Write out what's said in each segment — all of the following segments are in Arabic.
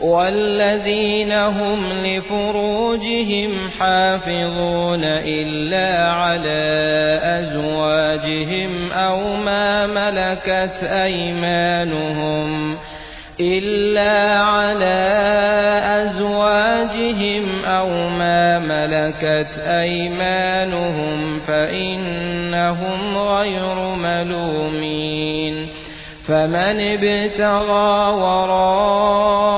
والذين هم لفروجهم حافظون إلا على أزواجهم أو ما ملكت أيمانهم إلا على أزواجهم أو ما ملكت أيمانهم فإنهم غير ملومين فمن ابتغى وراء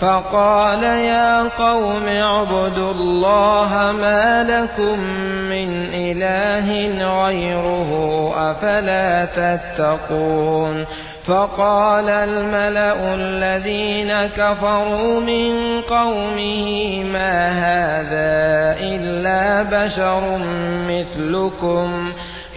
فقال يا قوم اعبدوا الله ما لكم من إله غيره أفلا تتقون فقال الملأ الذين كفروا من قومه ما هذا إلا بشر مثلكم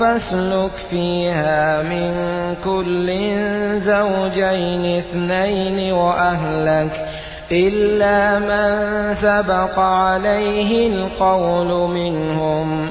فاسلك فيها من كل زوجين اثنين وأهلك إلا من سبق عليه القول منهم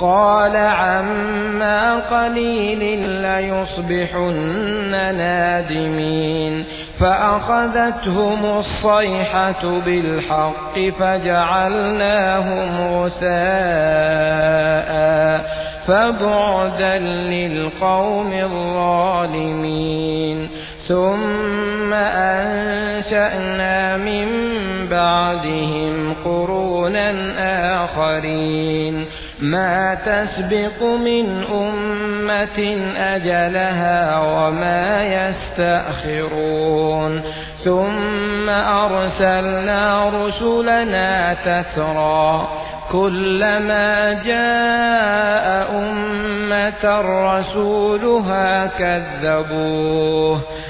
قال عما قليل ليصبحن نادمين. فأخذتهم الصيحة بالحق فجعلناهم غساء فبعدا للقوم الظالمين. ثم أنشأنا من بعدهم قرونا آخرين. ما تسبق من أمة أجلها وما يستأخرون. ثم أرسلنا رسلنا تترى كلما جاء أمة رسولها كذبوه.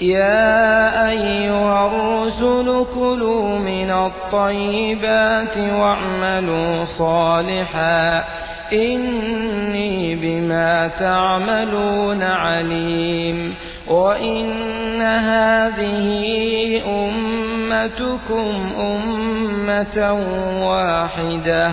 يا أيها الرسل كلوا من الطيبات واعملوا صالحا. إني بما تعملون عليم. وإن هذه أمتكم أمة واحدة.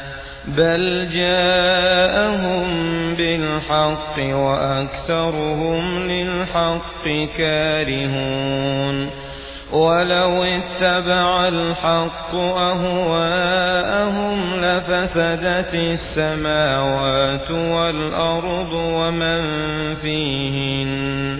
بل جاءهم بالحق وأكثرهم للحق كارهون ولو اتبع الحق أهواءهم لفسدت السماوات والأرض ومن فيهن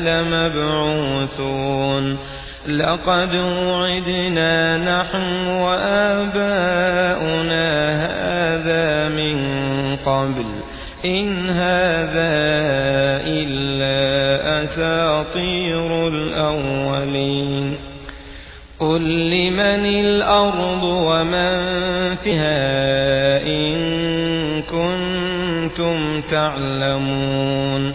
لمبعوثون لقد وعدنا نحن وآباؤنا هذا من قبل إن هذا إلا أساطير الأولين قل لمن الأرض ومن فيها إن كنتم تعلمون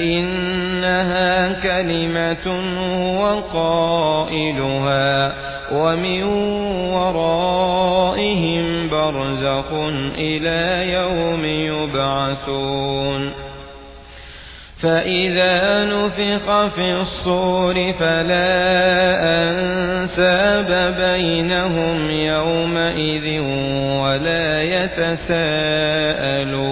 إنها كلمة هو قائلها ومن ورائهم برزخ إلى يوم يبعثون. فإذا نفخ في الصور فلا أنساب بينهم يومئذ ولا يتساءلون.